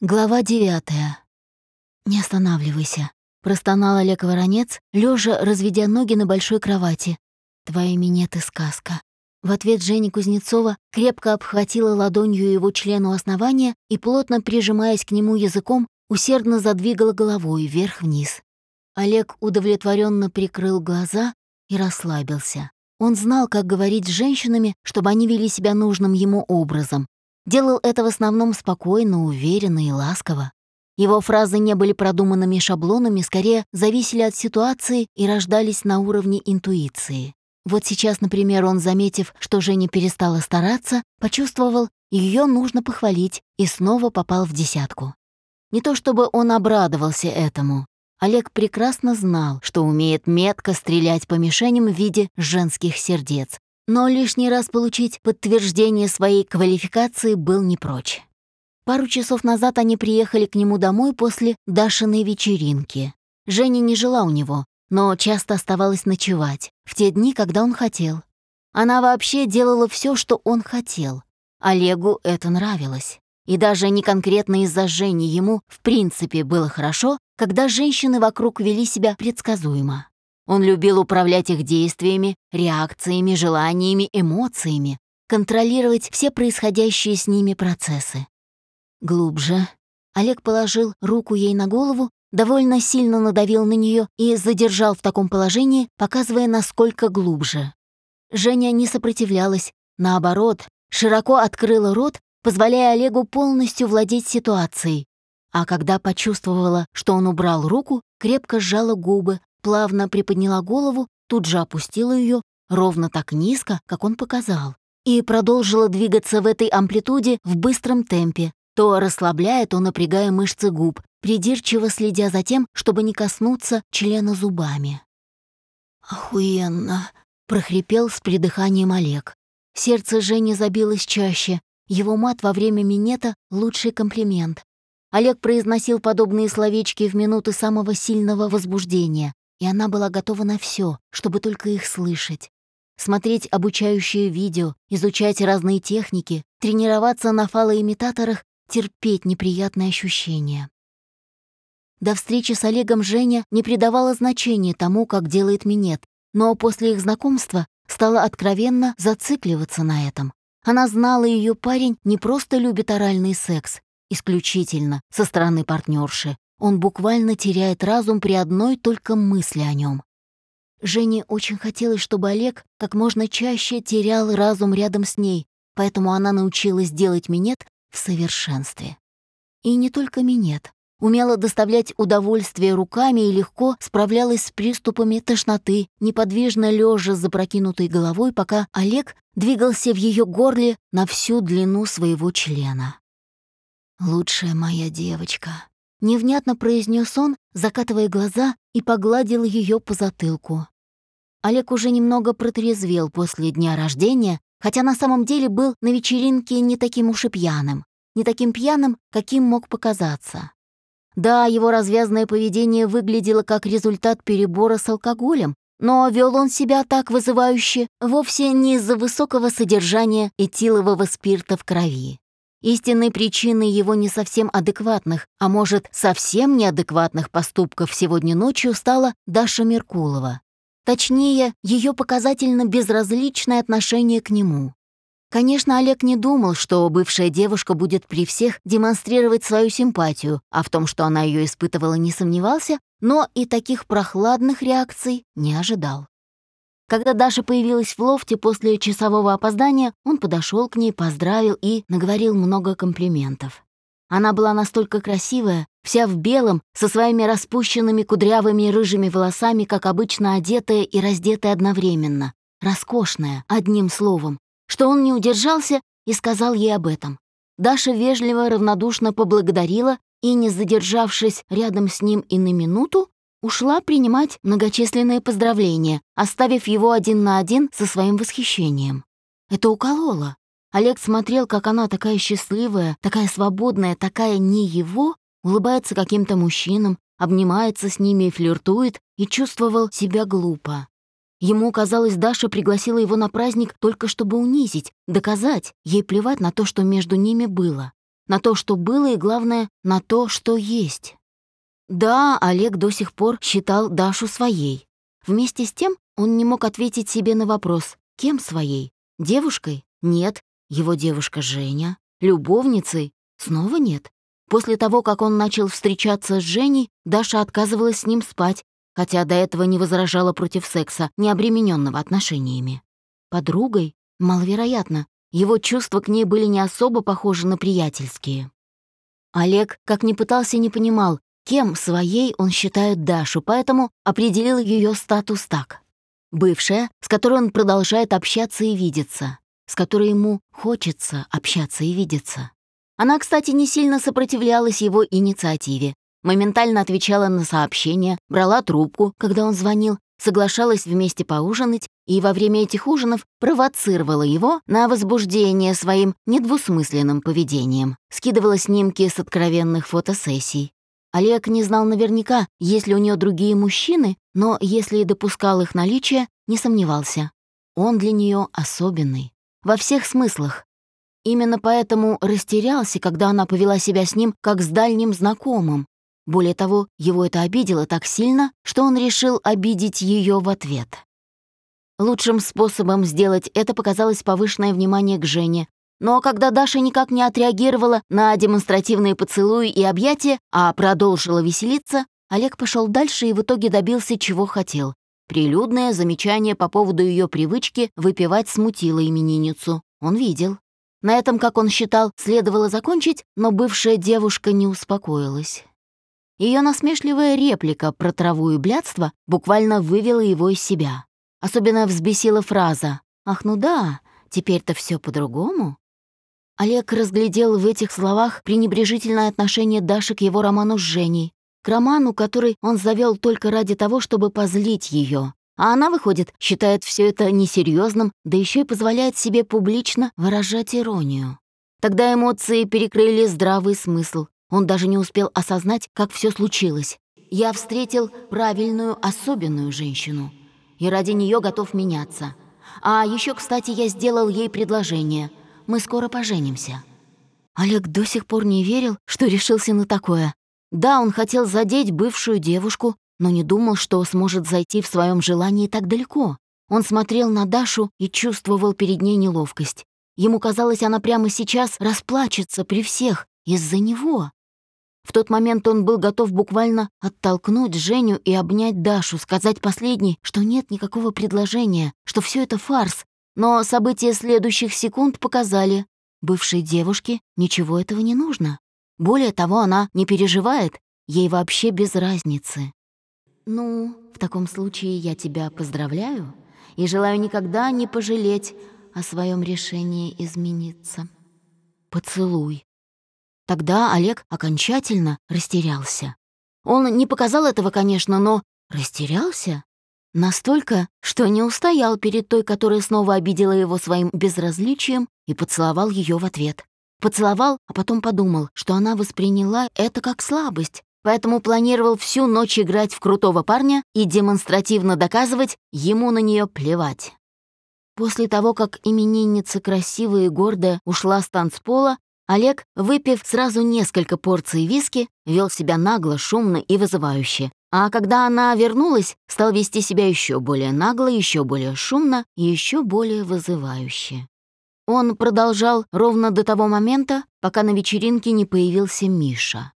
Глава девятая. «Не останавливайся», — простонал Олег Воронец, лежа, разведя ноги на большой кровати. «Твои минеты сказка». В ответ Женя Кузнецова крепко обхватила ладонью его члену основания и, плотно прижимаясь к нему языком, усердно задвигала головой вверх-вниз. Олег удовлетворенно прикрыл глаза и расслабился. Он знал, как говорить с женщинами, чтобы они вели себя нужным ему образом, Делал это в основном спокойно, уверенно и ласково. Его фразы не были продуманными шаблонами, скорее зависели от ситуации и рождались на уровне интуиции. Вот сейчас, например, он, заметив, что Женя перестала стараться, почувствовал, ее нужно похвалить, и снова попал в десятку. Не то чтобы он обрадовался этому. Олег прекрасно знал, что умеет метко стрелять по мишеням в виде женских сердец, но лишний раз получить подтверждение своей квалификации был не прочь. Пару часов назад они приехали к нему домой после Дашиной вечеринки. Женя не жила у него, но часто оставалась ночевать, в те дни, когда он хотел. Она вообще делала все, что он хотел. Олегу это нравилось. И даже не конкретно из-за Жени ему, в принципе, было хорошо, когда женщины вокруг вели себя предсказуемо. Он любил управлять их действиями, реакциями, желаниями, эмоциями, контролировать все происходящие с ними процессы. Глубже. Олег положил руку ей на голову, довольно сильно надавил на нее и задержал в таком положении, показывая, насколько глубже. Женя не сопротивлялась, наоборот, широко открыла рот, позволяя Олегу полностью владеть ситуацией. А когда почувствовала, что он убрал руку, крепко сжала губы, плавно приподняла голову, тут же опустила ее ровно так низко, как он показал, и продолжила двигаться в этой амплитуде в быстром темпе, то расслабляя, то напрягая мышцы губ, придирчиво следя за тем, чтобы не коснуться члена зубами. «Охуенно!» — прохрипел с придыханием Олег. Сердце Жени забилось чаще. Его мат во время минета — лучший комплимент. Олег произносил подобные словечки в минуты самого сильного возбуждения, и она была готова на все, чтобы только их слышать. Смотреть обучающие видео, изучать разные техники, тренироваться на фалоимитаторах, терпеть неприятные ощущения. До встречи с Олегом Женя не придавала значения тому, как делает минет, но после их знакомства стала откровенно зацикливаться на этом. Она знала, ее парень не просто любит оральный секс, исключительно со стороны партнерши, он буквально теряет разум при одной только мысли о нем. Жене очень хотелось, чтобы Олег как можно чаще терял разум рядом с ней, поэтому она научилась делать минет в совершенстве. И не только минет. Умела доставлять удовольствие руками и легко справлялась с приступами тошноты, неподвижно лежа с запрокинутой головой, пока Олег двигался в ее горле на всю длину своего члена. «Лучшая моя девочка», Невнятно произнес он, закатывая глаза и погладил ее по затылку. Олег уже немного протрезвел после дня рождения, хотя на самом деле был на вечеринке не таким уж и пьяным, не таким пьяным, каким мог показаться. Да, его развязное поведение выглядело как результат перебора с алкоголем, но вел он себя так вызывающе вовсе не из-за высокого содержания этилового спирта в крови. Истинной причиной его не совсем адекватных, а может, совсем неадекватных поступков сегодня ночью стала Даша Меркулова. Точнее, ее показательно безразличное отношение к нему. Конечно, Олег не думал, что бывшая девушка будет при всех демонстрировать свою симпатию, а в том, что она ее испытывала, не сомневался, но и таких прохладных реакций не ожидал. Когда Даша появилась в лофте после часового опоздания, он подошел к ней, поздравил и наговорил много комплиментов. Она была настолько красивая, вся в белом, со своими распущенными кудрявыми рыжими волосами, как обычно одетая и раздетая одновременно. Роскошная, одним словом, что он не удержался и сказал ей об этом. Даша вежливо, равнодушно поблагодарила и, не задержавшись рядом с ним и на минуту, ушла принимать многочисленные поздравления, оставив его один на один со своим восхищением. Это укололо. Олег смотрел, как она такая счастливая, такая свободная, такая не его, улыбается каким-то мужчинам, обнимается с ними и флиртует, и чувствовал себя глупо. Ему казалось, Даша пригласила его на праздник только чтобы унизить, доказать, ей плевать на то, что между ними было. на то, что было, и, главное, на то, что есть. Да, Олег до сих пор считал Дашу своей. Вместе с тем он не мог ответить себе на вопрос, кем своей? Девушкой? Нет. Его девушка Женя. Любовницей? Снова нет. После того, как он начал встречаться с Женей, Даша отказывалась с ним спать, хотя до этого не возражала против секса, не обремененного отношениями. Подругой? Маловероятно. Его чувства к ней были не особо похожи на приятельские. Олег, как ни пытался, не понимал, кем своей он считает Дашу, поэтому определил ее статус так. Бывшая, с которой он продолжает общаться и видеться, с которой ему хочется общаться и видеться. Она, кстати, не сильно сопротивлялась его инициативе, моментально отвечала на сообщения, брала трубку, когда он звонил, соглашалась вместе поужинать и во время этих ужинов провоцировала его на возбуждение своим недвусмысленным поведением, скидывала снимки с откровенных фотосессий. Олег не знал наверняка, есть ли у нее другие мужчины, но если и допускал их наличие, не сомневался. Он для нее особенный. Во всех смыслах. Именно поэтому растерялся, когда она повела себя с ним, как с дальним знакомым, более того, его это обидело так сильно, что он решил обидеть ее в ответ. Лучшим способом сделать это показалось повышенное внимание к Жене. Но когда Даша никак не отреагировала на демонстративные поцелуи и объятия, а продолжила веселиться, Олег пошел дальше и в итоге добился, чего хотел. Прилюдное замечание по поводу ее привычки выпивать смутило именинницу. Он видел. На этом, как он считал, следовало закончить, но бывшая девушка не успокоилась. Ее насмешливая реплика про траву и блядство буквально вывела его из себя. Особенно взбесила фраза «Ах, ну да, теперь-то все по-другому». Олег разглядел в этих словах пренебрежительное отношение Даши к его роману с Женей, к роману, который он завел только ради того, чтобы позлить ее. А она, выходит, считает все это несерьезным, да еще и позволяет себе публично выражать иронию. Тогда эмоции перекрыли здравый смысл, он даже не успел осознать, как все случилось. Я встретил правильную, особенную женщину. И ради нее готов меняться. А еще, кстати, я сделал ей предложение. Мы скоро поженимся. Олег до сих пор не верил, что решился на такое. Да, он хотел задеть бывшую девушку, но не думал, что сможет зайти в своем желании так далеко. Он смотрел на Дашу и чувствовал перед ней неловкость. Ему казалось, она прямо сейчас расплачется при всех из-за него. В тот момент он был готов буквально оттолкнуть Женю и обнять Дашу, сказать последней, что нет никакого предложения, что все это фарс. Но события следующих секунд показали, бывшей девушке ничего этого не нужно. Более того, она не переживает, ей вообще без разницы. «Ну, в таком случае я тебя поздравляю и желаю никогда не пожалеть о своем решении измениться. Поцелуй». Тогда Олег окончательно растерялся. Он не показал этого, конечно, но растерялся. Настолько, что не устоял перед той, которая снова обидела его своим безразличием и поцеловал ее в ответ. Поцеловал, а потом подумал, что она восприняла это как слабость, поэтому планировал всю ночь играть в крутого парня и демонстративно доказывать, ему на нее плевать. После того, как именинница красивая и гордая ушла с танцпола, Олег, выпив сразу несколько порций виски, вел себя нагло, шумно и вызывающе. А когда она вернулась, стал вести себя еще более нагло, еще более шумно и еще более вызывающе. Он продолжал ровно до того момента, пока на вечеринке не появился Миша.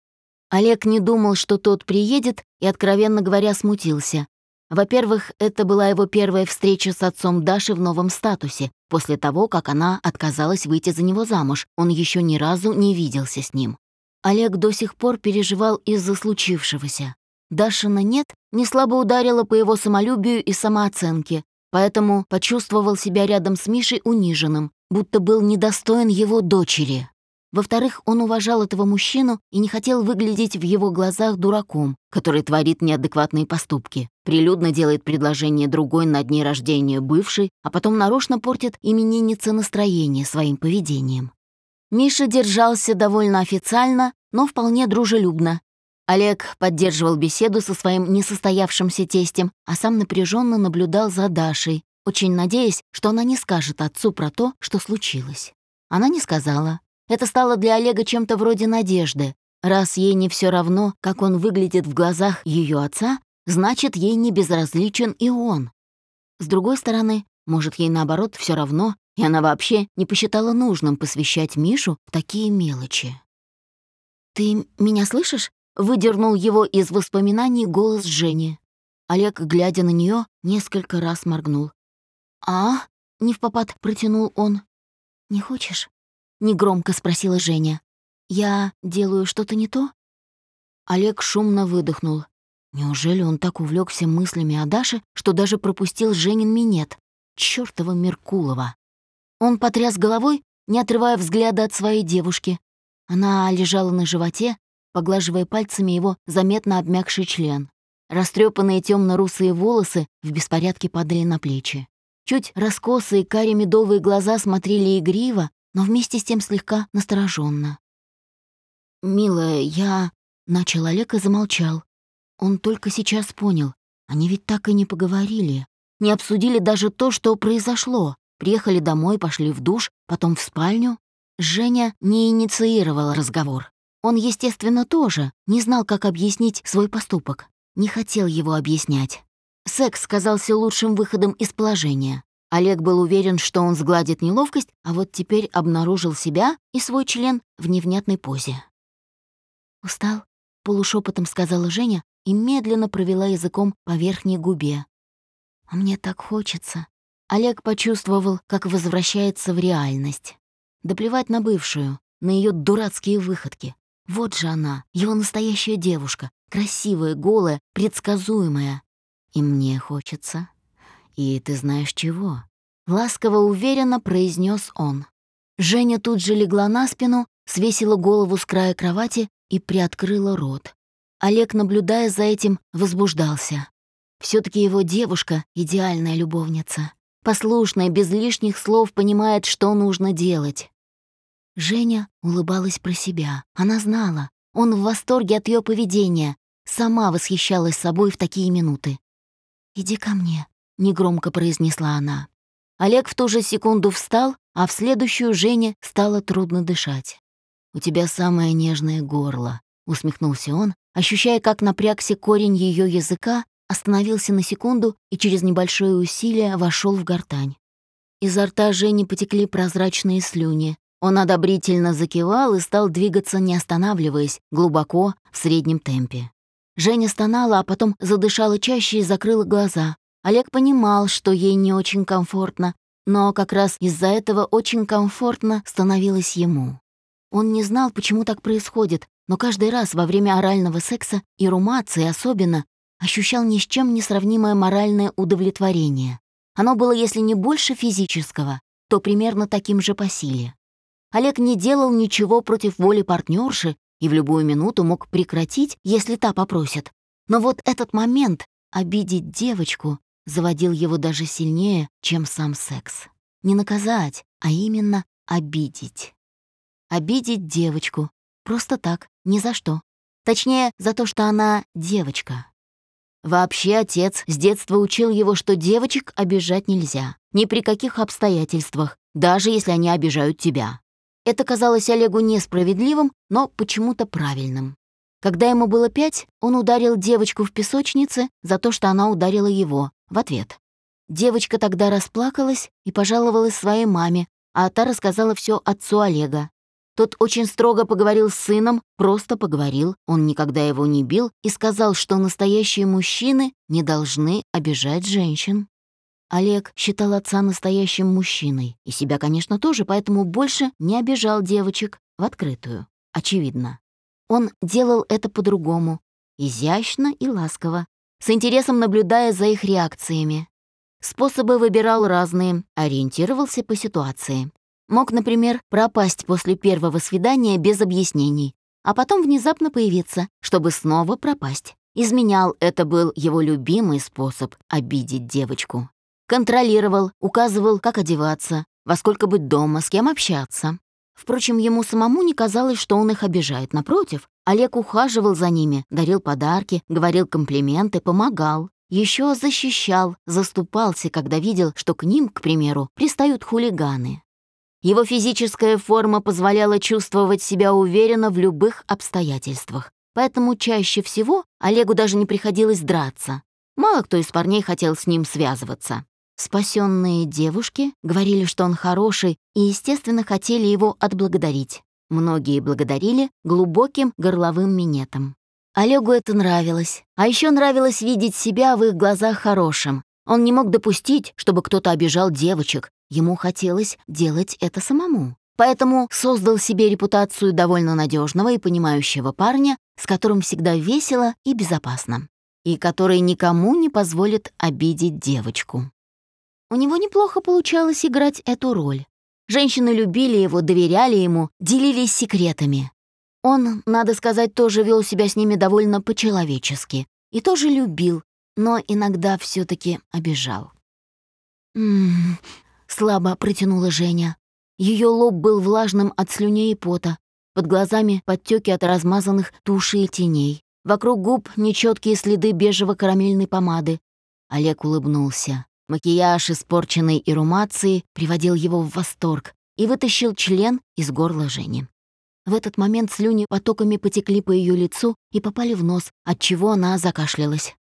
Олег не думал, что тот приедет, и, откровенно говоря, смутился. Во-первых, это была его первая встреча с отцом Даши в новом статусе, после того, как она отказалась выйти за него замуж. Он еще ни разу не виделся с ним. Олег до сих пор переживал из-за случившегося. Дашина «нет» не слабо ударила по его самолюбию и самооценке, поэтому почувствовал себя рядом с Мишей униженным, будто был недостоин его дочери. Во-вторых, он уважал этого мужчину и не хотел выглядеть в его глазах дураком, который творит неадекватные поступки, прилюдно делает предложение другой на дне рождения бывшей, а потом нарочно портит имениннице настроение своим поведением. Миша держался довольно официально, но вполне дружелюбно. Олег поддерживал беседу со своим несостоявшимся тестем, а сам напряженно наблюдал за Дашей, очень надеясь, что она не скажет отцу про то, что случилось. Она не сказала, Это стало для Олега чем-то вроде надежды. Раз ей не все равно, как он выглядит в глазах ее отца, значит, ей не безразличен и он. С другой стороны, может, ей наоборот все равно, и она вообще не посчитала нужным посвящать Мишу в такие мелочи. «Ты меня слышишь?» — выдернул его из воспоминаний голос Жени. Олег, глядя на нее, несколько раз моргнул. «А?» — не в попад протянул он. «Не хочешь?» — негромко спросила Женя. «Я делаю что-то не то?» Олег шумно выдохнул. Неужели он так увлекся мыслями о Даше, что даже пропустил Женин минет? Чёртова Меркулова! Он потряс головой, не отрывая взгляда от своей девушки. Она лежала на животе, поглаживая пальцами его заметно обмякший член. Растрепанные темно-русые волосы в беспорядке падали на плечи. Чуть раскосые карие медовые глаза смотрели игриво, но вместе с тем слегка настороженно. «Милая, я...» — начал Олег и замолчал. Он только сейчас понял. Они ведь так и не поговорили. Не обсудили даже то, что произошло. Приехали домой, пошли в душ, потом в спальню. Женя не инициировал разговор. Он, естественно, тоже не знал, как объяснить свой поступок. Не хотел его объяснять. Секс казался лучшим выходом из положения. Олег был уверен, что он сгладит неловкость, а вот теперь обнаружил себя и свой член в невнятной позе. «Устал?» — полушепотом сказала Женя и медленно провела языком по верхней губе. «А мне так хочется». Олег почувствовал, как возвращается в реальность. Да плевать на бывшую, на ее дурацкие выходки. Вот же она, его настоящая девушка, красивая, голая, предсказуемая. И мне хочется. И ты знаешь чего? Ласково уверенно произнес он. Женя тут же легла на спину, свесила голову с края кровати и приоткрыла рот. Олег, наблюдая за этим, возбуждался. все таки его девушка — идеальная любовница. Послушная, без лишних слов понимает, что нужно делать. Женя улыбалась про себя. Она знала. Он в восторге от ее поведения. Сама восхищалась собой в такие минуты. «Иди ко мне», — негромко произнесла она. Олег в ту же секунду встал, а в следующую Жене стало трудно дышать. «У тебя самое нежное горло», — усмехнулся он, ощущая, как напрягся корень ее языка, остановился на секунду и через небольшое усилие вошел в гортань. Изо рта Жени потекли прозрачные слюни. Он одобрительно закивал и стал двигаться, не останавливаясь, глубоко, в среднем темпе. Женя стонала, а потом задышала чаще и закрыла глаза. Олег понимал, что ей не очень комфортно, но как раз из-за этого очень комфортно становилось ему. Он не знал, почему так происходит, но каждый раз во время орального секса и румации особенно ощущал ни с чем не сравнимое моральное удовлетворение. Оно было, если не больше физического, то примерно таким же по силе. Олег не делал ничего против воли партнерши и в любую минуту мог прекратить, если та попросит. Но вот этот момент обидеть девочку заводил его даже сильнее, чем сам секс. Не наказать, а именно обидеть. Обидеть девочку, Просто так, ни за что. Точнее, за то, что она девочка. Вообще отец с детства учил его, что девочек обижать нельзя. Ни при каких обстоятельствах, даже если они обижают тебя. Это казалось Олегу несправедливым, но почему-то правильным. Когда ему было пять, он ударил девочку в песочнице за то, что она ударила его, в ответ. Девочка тогда расплакалась и пожаловалась своей маме, а та рассказала все отцу Олега. Тот очень строго поговорил с сыном, просто поговорил, он никогда его не бил и сказал, что настоящие мужчины не должны обижать женщин. Олег считал отца настоящим мужчиной, и себя, конечно, тоже, поэтому больше не обижал девочек в открытую, очевидно. Он делал это по-другому, изящно и ласково, с интересом наблюдая за их реакциями. Способы выбирал разные, ориентировался по ситуации. Мог, например, пропасть после первого свидания без объяснений, а потом внезапно появиться, чтобы снова пропасть. Изменял, это был его любимый способ обидеть девочку. Контролировал, указывал, как одеваться, во сколько быть дома, с кем общаться. Впрочем, ему самому не казалось, что он их обижает. Напротив, Олег ухаживал за ними, дарил подарки, говорил комплименты, помогал. Еще защищал, заступался, когда видел, что к ним, к примеру, пристают хулиганы. Его физическая форма позволяла чувствовать себя уверенно в любых обстоятельствах. Поэтому чаще всего Олегу даже не приходилось драться. Мало кто из парней хотел с ним связываться. Спасенные девушки говорили, что он хороший, и, естественно, хотели его отблагодарить. Многие благодарили глубоким горловым минетом. Олегу это нравилось. А еще нравилось видеть себя в их глазах хорошим. Он не мог допустить, чтобы кто-то обижал девочек. Ему хотелось делать это самому. Поэтому создал себе репутацию довольно надежного и понимающего парня, с которым всегда весело и безопасно. И который никому не позволит обидеть девочку. У него неплохо получалось играть эту роль. Женщины любили его, доверяли ему, делились секретами. Он, надо сказать, тоже вел себя с ними довольно по-человечески и тоже любил, но иногда все таки обижал. «М-м-м», слабо протянула Женя. Ее лоб был влажным от слюней и пота, под глазами подтеки от размазанных туши и теней. Вокруг губ нечеткие следы бежево-карамельной помады. Олег улыбнулся. Макияж, испорченный ирумацией, приводил его в восторг и вытащил член из горла Жени. В этот момент слюни потоками потекли по ее лицу и попали в нос, отчего она закашлялась.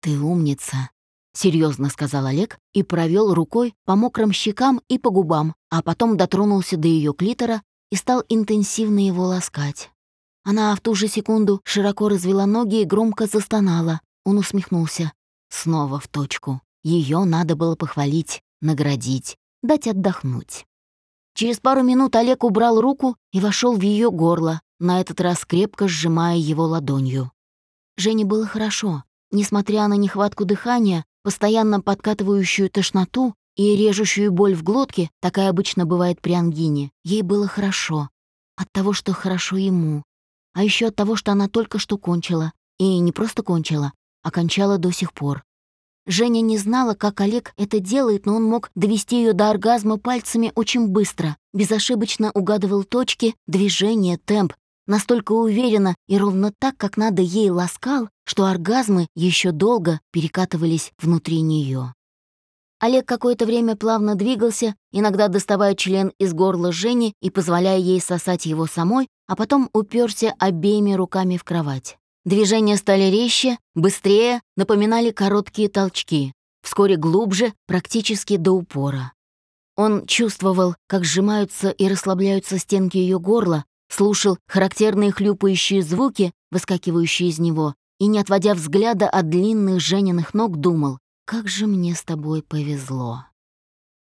«Ты умница», — серьезно сказал Олег и провел рукой по мокрым щекам и по губам, а потом дотронулся до ее клитора и стал интенсивно его ласкать. Она в ту же секунду широко развела ноги и громко застонала. Он усмехнулся. Снова в точку. Ее надо было похвалить, наградить, дать отдохнуть. Через пару минут Олег убрал руку и вошел в ее горло, на этот раз крепко сжимая его ладонью. Жене было хорошо. Несмотря на нехватку дыхания, постоянно подкатывающую тошноту и режущую боль в глотке, такая обычно бывает при ангине, ей было хорошо. От того, что хорошо ему. А еще от того, что она только что кончила. И не просто кончила, а кончала до сих пор. Женя не знала, как Олег это делает, но он мог довести ее до оргазма пальцами очень быстро, безошибочно угадывал точки, движения, темп, настолько уверенно и ровно так, как надо ей ласкал, что оргазмы еще долго перекатывались внутри нее. Олег какое-то время плавно двигался, иногда доставая член из горла Жени и позволяя ей сосать его самой, а потом уперся обеими руками в кровать. Движения стали резче, быстрее, напоминали короткие толчки, вскоре глубже, практически до упора. Он чувствовал, как сжимаются и расслабляются стенки ее горла, слушал характерные хлюпающие звуки, выскакивающие из него, и, не отводя взгляда от длинных Жениных ног, думал, «Как же мне с тобой повезло».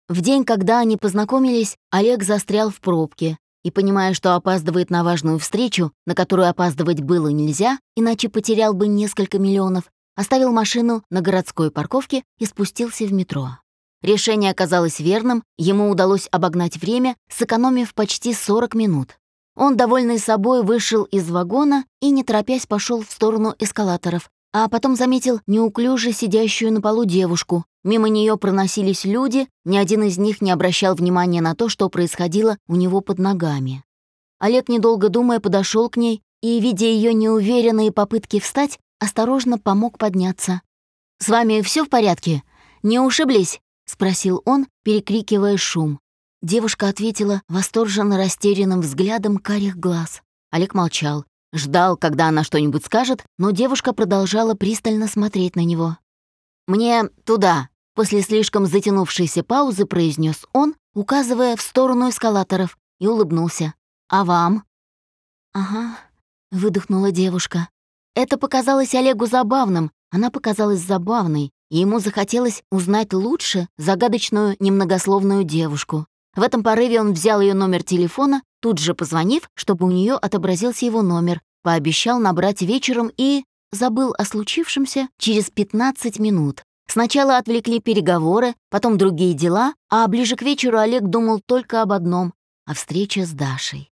В день, когда они познакомились, Олег застрял в пробке, и, понимая, что опаздывает на важную встречу, на которую опаздывать было нельзя, иначе потерял бы несколько миллионов, оставил машину на городской парковке и спустился в метро. Решение оказалось верным, ему удалось обогнать время, сэкономив почти 40 минут. Он, довольный собой, вышел из вагона и, не торопясь, пошел в сторону эскалаторов, а потом заметил неуклюже сидящую на полу девушку, Мимо нее проносились люди, ни один из них не обращал внимания на то, что происходило у него под ногами. Олег, недолго думая, подошел к ней и, видя ее неуверенные попытки встать, осторожно помог подняться. «С вами все в порядке? Не ушиблись?» — спросил он, перекрикивая шум. Девушка ответила восторженно растерянным взглядом карих глаз. Олег молчал, ждал, когда она что-нибудь скажет, но девушка продолжала пристально смотреть на него. «Мне туда», После слишком затянувшейся паузы произнес он, указывая в сторону эскалаторов, и улыбнулся. «А вам?» «Ага», — выдохнула девушка. Это показалось Олегу забавным, она показалась забавной, и ему захотелось узнать лучше загадочную немногословную девушку. В этом порыве он взял ее номер телефона, тут же позвонив, чтобы у нее отобразился его номер, пообещал набрать вечером и забыл о случившемся через 15 минут. Сначала отвлекли переговоры, потом другие дела, а ближе к вечеру Олег думал только об одном — о встрече с Дашей.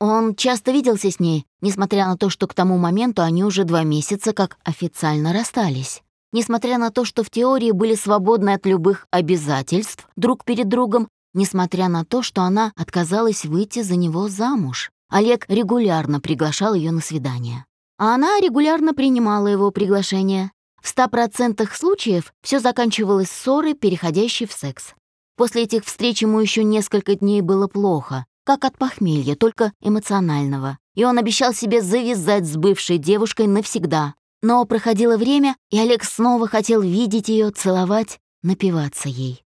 Он часто виделся с ней, несмотря на то, что к тому моменту они уже два месяца как официально расстались. Несмотря на то, что в теории были свободны от любых обязательств друг перед другом, несмотря на то, что она отказалась выйти за него замуж. Олег регулярно приглашал ее на свидание. А она регулярно принимала его приглашение. В 100% случаев все заканчивалось ссорой, переходящей в секс. После этих встреч ему еще несколько дней было плохо, как от похмелья, только эмоционального. И он обещал себе завязать с бывшей девушкой навсегда. Но проходило время, и Олег снова хотел видеть ее, целовать, напиваться ей.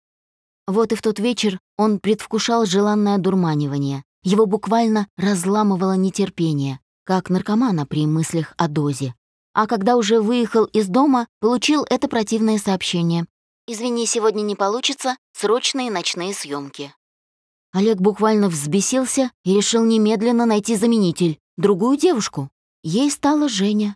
Вот и в тот вечер он предвкушал желанное дурманивание. Его буквально разламывало нетерпение, как наркомана при мыслях о дозе. А когда уже выехал из дома, получил это противное сообщение. «Извини, сегодня не получится, срочные ночные съемки. Олег буквально взбесился и решил немедленно найти заменитель, другую девушку. Ей стала Женя.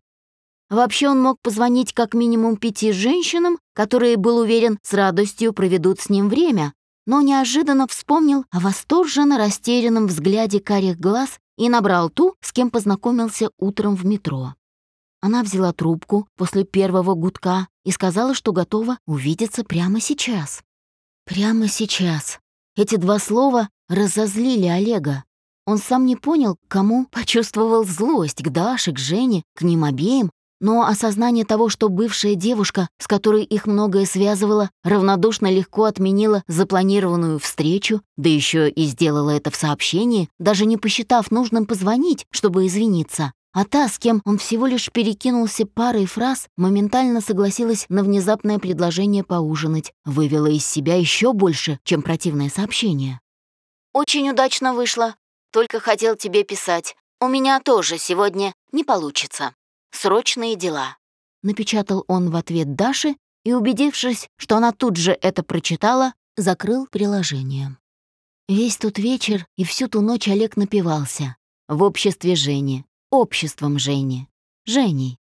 Вообще он мог позвонить как минимум пяти женщинам, которые, был уверен, с радостью проведут с ним время, но неожиданно вспомнил о восторженно растерянном взгляде карих глаз и набрал ту, с кем познакомился утром в метро. Она взяла трубку после первого гудка и сказала, что готова увидеться прямо сейчас. Прямо сейчас. Эти два слова разозлили Олега. Он сам не понял, кому почувствовал злость, к Даше, к Жене, к ним обеим, но осознание того, что бывшая девушка, с которой их многое связывало, равнодушно легко отменила запланированную встречу, да еще и сделала это в сообщении, даже не посчитав нужным позвонить, чтобы извиниться. А та, с кем он всего лишь перекинулся парой фраз, моментально согласилась на внезапное предложение поужинать, вывела из себя еще больше, чем противное сообщение. «Очень удачно вышло. Только хотел тебе писать. У меня тоже сегодня не получится. Срочные дела», — напечатал он в ответ Даше и, убедившись, что она тут же это прочитала, закрыл приложение. Весь тот вечер и всю ту ночь Олег напивался в обществе Жени, обществом Жени. Женей.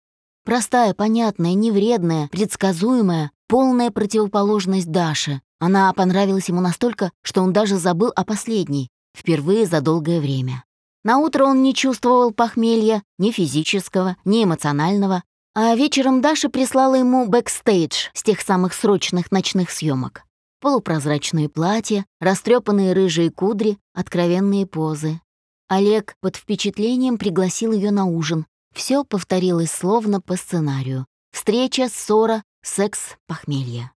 Простая, понятная, невредная, предсказуемая, полная противоположность Даши. Она понравилась ему настолько, что он даже забыл о последней, впервые за долгое время. На утро он не чувствовал похмелья, ни физического, ни эмоционального, а вечером Даша прислала ему бэкстейдж с тех самых срочных ночных съемок. Полупрозрачные платья, растрепанные рыжие кудри, откровенные позы. Олег под впечатлением пригласил ее на ужин. Все повторилось словно по сценарию. Встреча, ссора, секс, похмелье.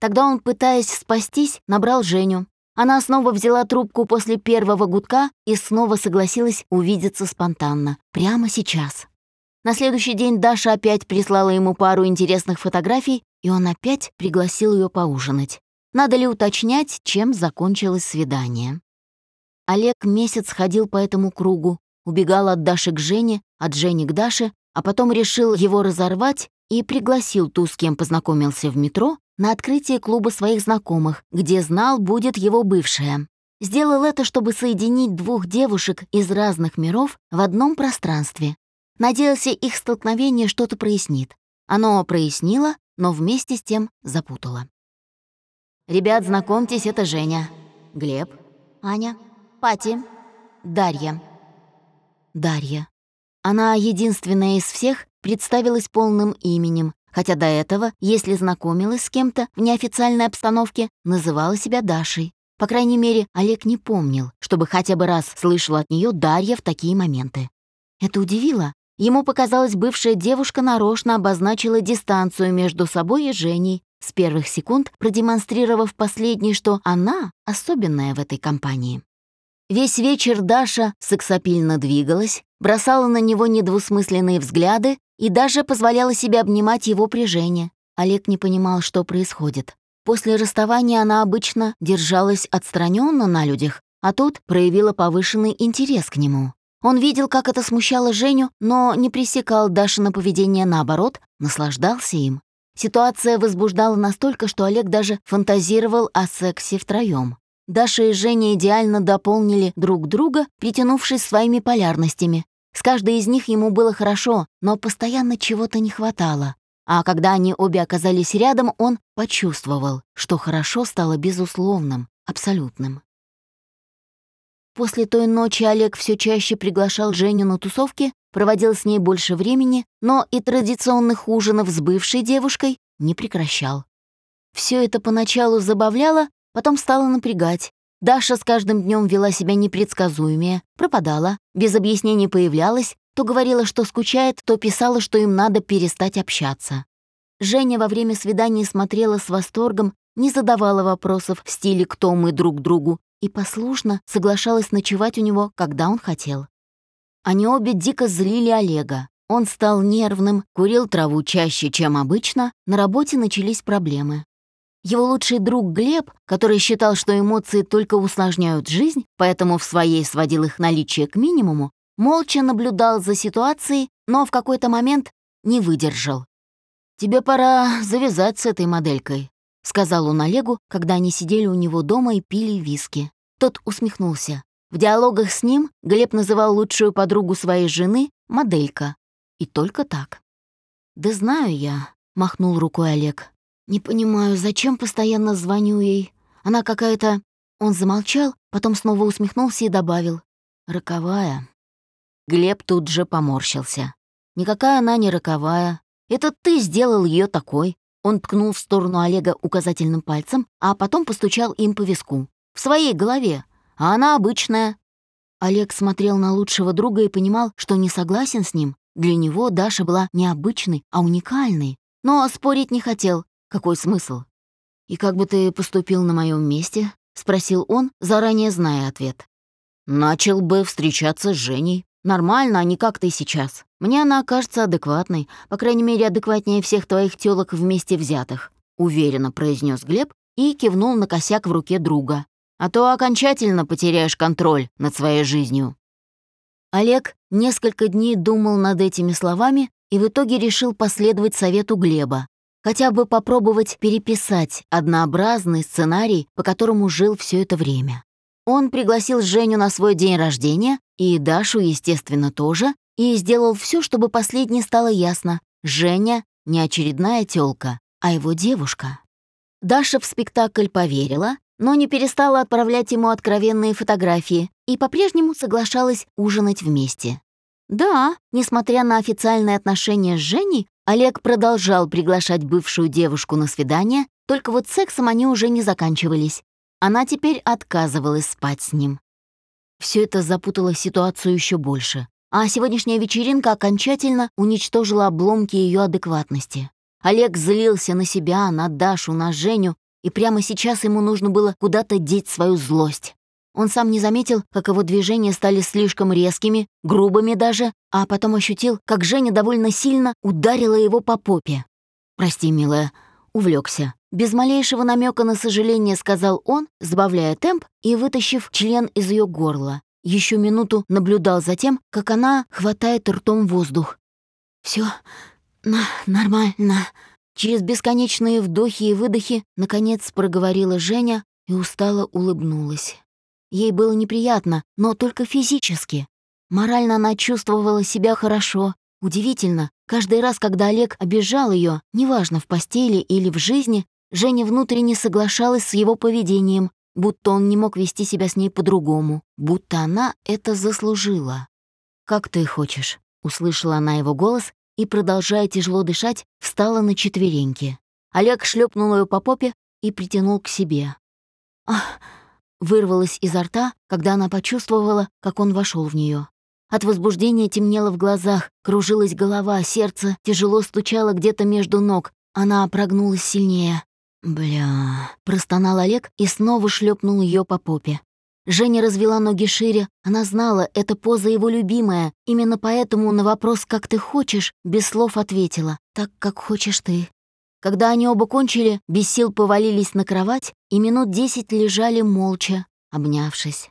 Тогда он, пытаясь спастись, набрал Женю. Она снова взяла трубку после первого гудка и снова согласилась увидеться спонтанно, прямо сейчас. На следующий день Даша опять прислала ему пару интересных фотографий, и он опять пригласил ее поужинать. Надо ли уточнять, чем закончилось свидание? Олег месяц ходил по этому кругу, убегал от Даши к Жене, от Жени к Даше, а потом решил его разорвать и пригласил ту, с кем познакомился в метро, на открытие клуба своих знакомых, где знал, будет его бывшая. Сделал это, чтобы соединить двух девушек из разных миров в одном пространстве. Надеялся, их столкновение что-то прояснит. Оно прояснило, но вместе с тем запутало. «Ребят, знакомьтесь, это Женя. Глеб. Аня. Пати. Дарья». Дарья. Она единственная из всех представилась полным именем, хотя до этого, если знакомилась с кем-то в неофициальной обстановке, называла себя Дашей. По крайней мере, Олег не помнил, чтобы хотя бы раз слышал от нее Дарья в такие моменты. Это удивило. Ему показалось, бывшая девушка нарочно обозначила дистанцию между собой и Женей, с первых секунд продемонстрировав последней, что она особенная в этой компании. Весь вечер Даша сексапильно двигалась, бросала на него недвусмысленные взгляды и даже позволяла себе обнимать его при. Олег не понимал, что происходит. После расставания она обычно держалась отстраненно на людях, а тут проявила повышенный интерес к нему. Он видел, как это смущало Женю, но не пресекал Дашина поведение наоборот, наслаждался им. Ситуация возбуждала настолько, что Олег даже фантазировал о сексе втроём. Даша и Женя идеально дополнили друг друга, притянувшись своими полярностями. С каждой из них ему было хорошо, но постоянно чего-то не хватало. А когда они обе оказались рядом, он почувствовал, что хорошо стало безусловным, абсолютным. После той ночи Олег все чаще приглашал Женю на тусовки, проводил с ней больше времени, но и традиционных ужинов с бывшей девушкой не прекращал. Все это поначалу забавляло, потом стало напрягать. Даша с каждым днем вела себя непредсказуемее, пропадала, без объяснений появлялась, то говорила, что скучает, то писала, что им надо перестать общаться. Женя во время свиданий смотрела с восторгом, не задавала вопросов в стиле «кто мы друг другу» и послушно соглашалась ночевать у него, когда он хотел. Они обе дико злили Олега. Он стал нервным, курил траву чаще, чем обычно, на работе начались проблемы. Его лучший друг Глеб, который считал, что эмоции только усложняют жизнь, поэтому в своей сводил их наличие к минимуму, молча наблюдал за ситуацией, но в какой-то момент не выдержал. «Тебе пора завязать с этой моделькой», — сказал он Олегу, когда они сидели у него дома и пили виски. Тот усмехнулся. В диалогах с ним Глеб называл лучшую подругу своей жены «моделька». И только так. «Да знаю я», — махнул рукой Олег. «Не понимаю, зачем постоянно звоню ей? Она какая-то...» Он замолчал, потом снова усмехнулся и добавил. «Роковая». Глеб тут же поморщился. «Никакая она не роковая. Это ты сделал ее такой». Он ткнул в сторону Олега указательным пальцем, а потом постучал им по виску. «В своей голове. А она обычная». Олег смотрел на лучшего друга и понимал, что не согласен с ним. Для него Даша была не а уникальной. Но спорить не хотел, какой смысл? «И как бы ты поступил на моем месте?» — спросил он, заранее зная ответ. «Начал бы встречаться с Женей. Нормально, а не как ты сейчас. Мне она кажется адекватной, по крайней мере, адекватнее всех твоих тёлок вместе взятых», — уверенно произнес Глеб и кивнул на косяк в руке друга. «А то окончательно потеряешь контроль над своей жизнью». Олег несколько дней думал над этими словами и в итоге решил последовать совету Глеба хотя бы попробовать переписать однообразный сценарий, по которому жил все это время. Он пригласил Женю на свой день рождения, и Дашу, естественно, тоже, и сделал все, чтобы последней стало ясно. Женя — не очередная тёлка, а его девушка. Даша в спектакль поверила, но не перестала отправлять ему откровенные фотографии и по-прежнему соглашалась ужинать вместе. Да, несмотря на официальные отношения с Женей, Олег продолжал приглашать бывшую девушку на свидание, только вот сексом они уже не заканчивались. Она теперь отказывалась спать с ним. Все это запутало ситуацию еще больше, а сегодняшняя вечеринка окончательно уничтожила обломки ее адекватности. Олег злился на себя, на Дашу, на Женю, и прямо сейчас ему нужно было куда-то деть свою злость. Он сам не заметил, как его движения стали слишком резкими, грубыми даже, а потом ощутил, как Женя довольно сильно ударила его по попе. «Прости, милая, увлекся. Без малейшего намека на сожаление сказал он, сбавляя темп и вытащив член из ее горла. Еще минуту наблюдал за тем, как она хватает ртом воздух. Все нормально. Через бесконечные вдохи и выдохи наконец проговорила Женя и устало улыбнулась. Ей было неприятно, но только физически. Морально она чувствовала себя хорошо. Удивительно, каждый раз, когда Олег обижал ее, неважно, в постели или в жизни, Женя внутренне соглашалась с его поведением, будто он не мог вести себя с ней по-другому, будто она это заслужила. «Как ты хочешь», — услышала она его голос и, продолжая тяжело дышать, встала на четвереньки. Олег шлепнул ее по попе и притянул к себе. «Ах, вырвалось изо рта, когда она почувствовала, как он вошел в нее. От возбуждения темнело в глазах, кружилась голова, сердце тяжело стучало где-то между ног. Она прогнулась сильнее. «Бля...» — простонал Олег и снова шлепнул ее по попе. Женя развела ноги шире. Она знала, эта поза его любимая. Именно поэтому на вопрос «как ты хочешь?» без слов ответила «так, как хочешь ты». Когда они оба кончили, без сил повалились на кровать и минут десять лежали молча, обнявшись.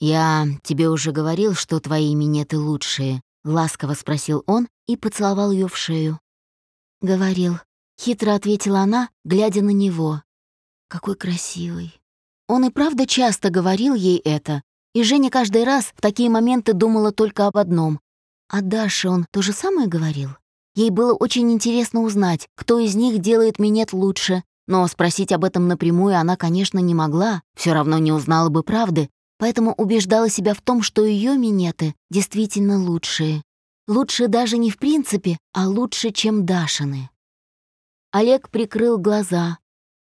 «Я тебе уже говорил, что твои минеты лучшие», — ласково спросил он и поцеловал ее в шею. «Говорил», — хитро ответила она, глядя на него. «Какой красивый». Он и правда часто говорил ей это, и Женя каждый раз в такие моменты думала только об одном. А Даше он то же самое говорил? Ей было очень интересно узнать, кто из них делает минет лучше, но спросить об этом напрямую она, конечно, не могла, все равно не узнала бы правды, поэтому убеждала себя в том, что ее минеты действительно лучшие. Лучше даже не в принципе, а лучше, чем Дашины. Олег прикрыл глаза.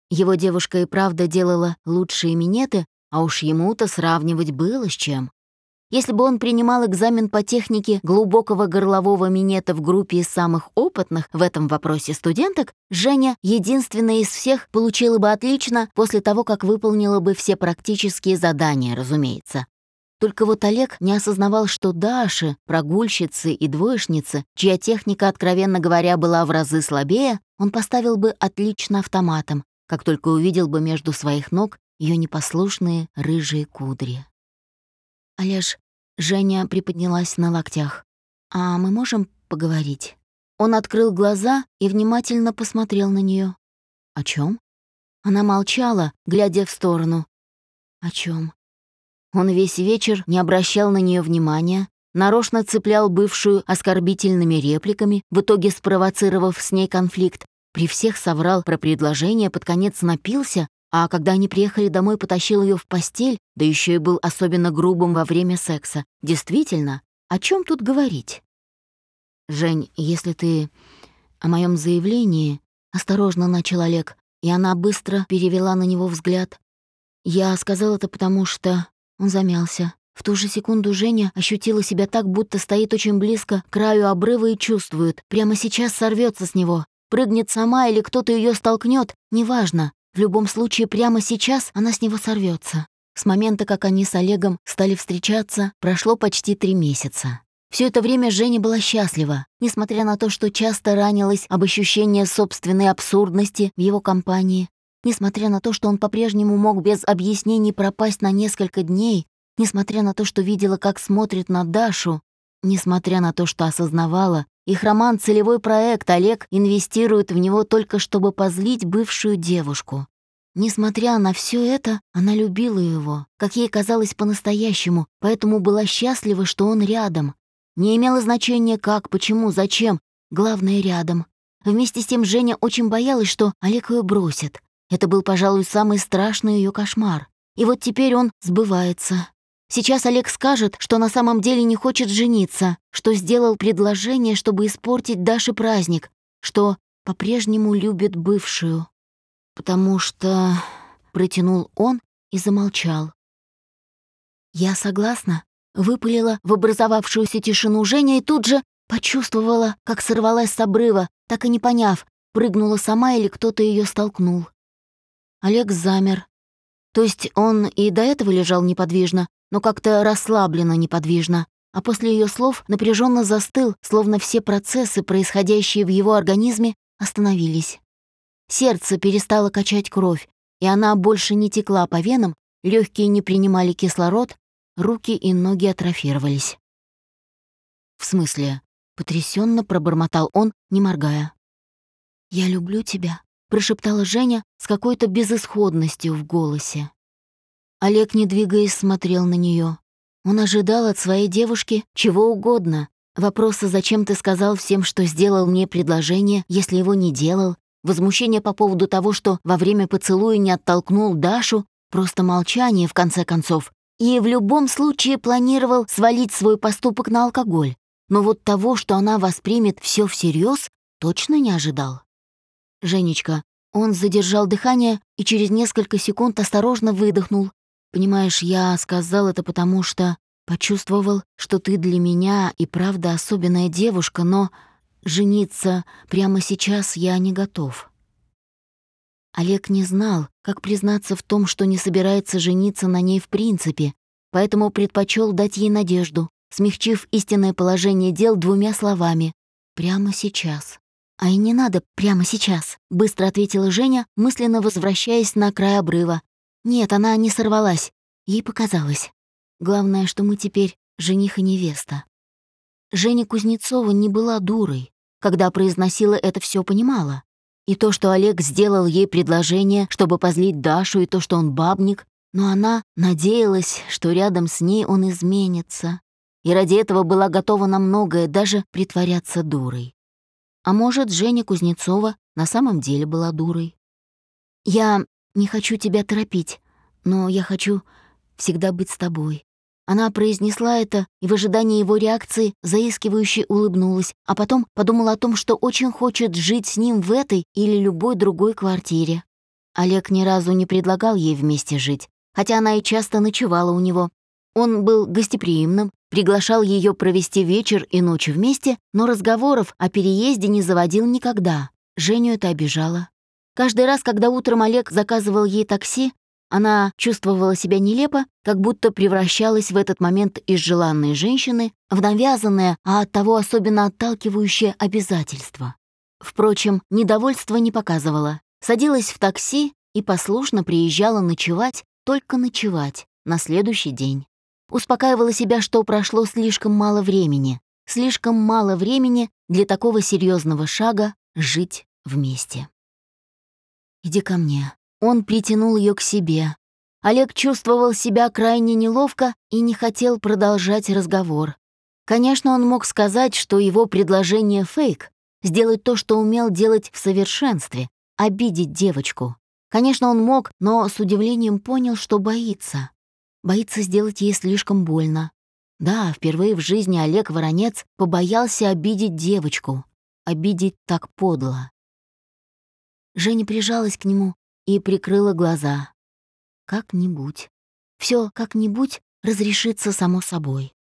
Его девушка и правда делала лучшие минеты, а уж ему-то сравнивать было с чем. Если бы он принимал экзамен по технике глубокого горлового минета в группе самых опытных в этом вопросе студенток, Женя, единственная из всех, получила бы отлично после того, как выполнила бы все практические задания, разумеется. Только вот Олег не осознавал, что Даши, прогульщицы и двоечницы, чья техника, откровенно говоря, была в разы слабее, он поставил бы отлично автоматом, как только увидел бы между своих ног ее непослушные рыжие кудри. «Олеж, Женя приподнялась на локтях. «А мы можем поговорить?» Он открыл глаза и внимательно посмотрел на нее. «О чем? Она молчала, глядя в сторону. «О чем? Он весь вечер не обращал на нее внимания, нарочно цеплял бывшую оскорбительными репликами, в итоге спровоцировав с ней конфликт, при всех соврал про предложение, под конец напился а когда они приехали домой, потащил ее в постель, да еще и был особенно грубым во время секса. Действительно, о чем тут говорить? «Жень, если ты о моем заявлении...» — осторожно начал Олег, и она быстро перевела на него взгляд. «Я сказал это потому, что...» Он замялся. В ту же секунду Женя ощутила себя так, будто стоит очень близко к краю обрыва и чувствует, прямо сейчас сорвется с него, прыгнет сама или кто-то ее столкнет, неважно. В любом случае, прямо сейчас она с него сорвется. С момента, как они с Олегом стали встречаться, прошло почти три месяца. Все это время Женя была счастлива, несмотря на то, что часто ранилась об ощущении собственной абсурдности в его компании, несмотря на то, что он по-прежнему мог без объяснений пропасть на несколько дней, несмотря на то, что видела, как смотрит на Дашу, несмотря на то, что осознавала, их роман — целевой проект, Олег инвестирует в него только чтобы позлить бывшую девушку. Несмотря на все это, она любила его, как ей казалось по-настоящему, поэтому была счастлива, что он рядом. Не имело значения как, почему, зачем, главное — рядом. Вместе с тем Женя очень боялась, что Олег ее бросит. Это был, пожалуй, самый страшный ее кошмар. И вот теперь он сбывается. Сейчас Олег скажет, что на самом деле не хочет жениться, что сделал предложение, чтобы испортить Даше праздник, что по-прежнему любит бывшую. Потому что... Протянул он и замолчал. «Я согласна», — выпалила в образовавшуюся тишину Женя и тут же почувствовала, как сорвалась с обрыва, так и не поняв, прыгнула сама или кто-то ее столкнул. Олег замер. То есть он и до этого лежал неподвижно, но как-то расслабленно неподвижно, а после ее слов напряженно застыл, словно все процессы, происходящие в его организме, остановились. Сердце перестало качать кровь, и она больше не текла по венам, легкие не принимали кислород, руки и ноги атрофировались. «В смысле?» — потрясенно пробормотал он, не моргая. «Я люблю тебя», — прошептала Женя с какой-то безысходностью в голосе. Олег, не двигаясь, смотрел на нее. Он ожидал от своей девушки чего угодно. Вопросы «Зачем ты сказал всем, что сделал мне предложение, если его не делал?» Возмущение по поводу того, что во время поцелуя не оттолкнул Дашу, просто молчание, в конце концов. И в любом случае планировал свалить свой поступок на алкоголь. Но вот того, что она воспримет все всерьез, точно не ожидал. «Женечка». Он задержал дыхание и через несколько секунд осторожно выдохнул, Понимаешь, я сказал это потому, что почувствовал, что ты для меня и правда особенная девушка, но жениться прямо сейчас я не готов. Олег не знал, как признаться в том, что не собирается жениться на ней в принципе, поэтому предпочел дать ей надежду, смягчив истинное положение дел двумя словами «прямо сейчас». «А и не надо прямо сейчас», — быстро ответила Женя, мысленно возвращаясь на край обрыва, нет, она не сорвалась. Ей показалось. Главное, что мы теперь жених и невеста. Женя Кузнецова не была дурой. Когда произносила это, все понимала. И то, что Олег сделал ей предложение, чтобы позлить Дашу, и то, что он бабник, но она надеялась, что рядом с ней он изменится. И ради этого была готова на многое, даже притворяться дурой. А может, Женя Кузнецова на самом деле была дурой. «Я «Не хочу тебя торопить, но я хочу всегда быть с тобой». Она произнесла это и в ожидании его реакции заискивающе улыбнулась, а потом подумала о том, что очень хочет жить с ним в этой или любой другой квартире. Олег ни разу не предлагал ей вместе жить, хотя она и часто ночевала у него. Он был гостеприимным, приглашал ее провести вечер и ночь вместе, но разговоров о переезде не заводил никогда. Женю это обижало. Каждый раз, когда утром Олег заказывал ей такси, она чувствовала себя нелепо, как будто превращалась в этот момент из желанной женщины в навязанное, а оттого особенно отталкивающее обязательство. Впрочем, недовольство не показывала. Садилась в такси и послушно приезжала ночевать, только ночевать, на следующий день. Успокаивала себя, что прошло слишком мало времени. Слишком мало времени для такого серьезного шага жить вместе. «Иди ко мне», он притянул ее к себе. Олег чувствовал себя крайне неловко и не хотел продолжать разговор. Конечно, он мог сказать, что его предложение — фейк, сделать то, что умел делать в совершенстве, обидеть девочку. Конечно, он мог, но с удивлением понял, что боится. Боится сделать ей слишком больно. Да, впервые в жизни Олег Воронец побоялся обидеть девочку. Обидеть так подло. Женя прижалась к нему, и прикрыла глаза. Как-нибудь. Все как-нибудь разрешится само собой.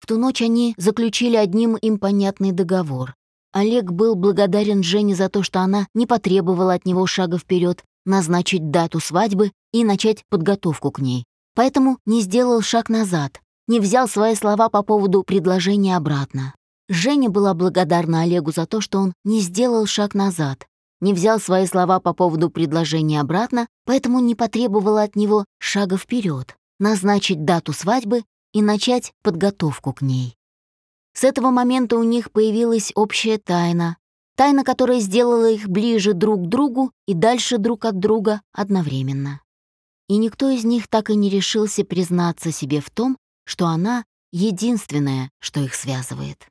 В ту ночь они заключили одним им понятный договор. Олег был благодарен Жене за то, что она не потребовала от него шага вперед, назначить дату свадьбы и начать подготовку к ней. Поэтому не сделал шаг назад, не взял свои слова по поводу предложения обратно. Женя была благодарна Олегу за то, что он не сделал шаг назад, не взял свои слова по поводу предложения обратно, поэтому не потребовала от него шага вперед, назначить дату свадьбы и начать подготовку к ней. С этого момента у них появилась общая тайна, тайна, которая сделала их ближе друг к другу и дальше друг от друга одновременно. И никто из них так и не решился признаться себе в том, что она — единственное, что их связывает.